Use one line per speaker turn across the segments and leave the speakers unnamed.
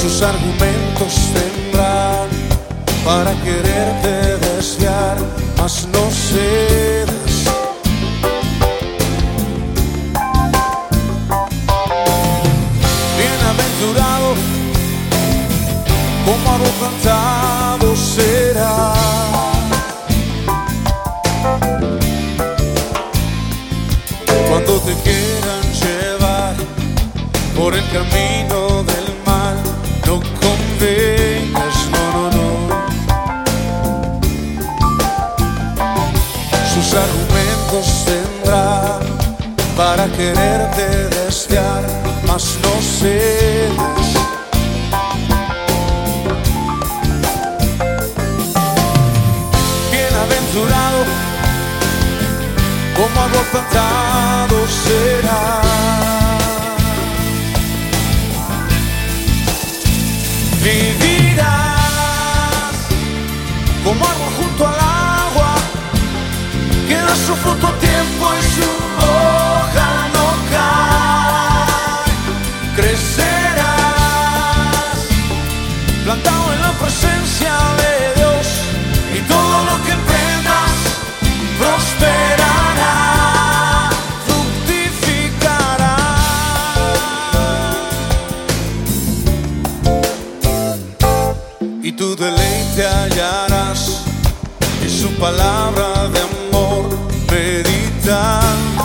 Sus argumentos tendrán para quererte desviar, mas no cedas. Bienaventurado, como algo cantado será. Cuando te quieran llevar por el camino convengas, no, no, no. Sus argumentos tendrán para quererte desviar, mas no cedes. Bienaventurado, como algo plantado será. Vivirás como agua junto al agua, que da su fruto tiempo y su y tu deleite hallarás en su palabra de amor meditando.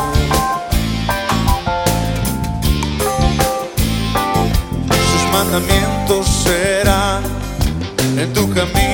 Sus mandamientos serán en tu camino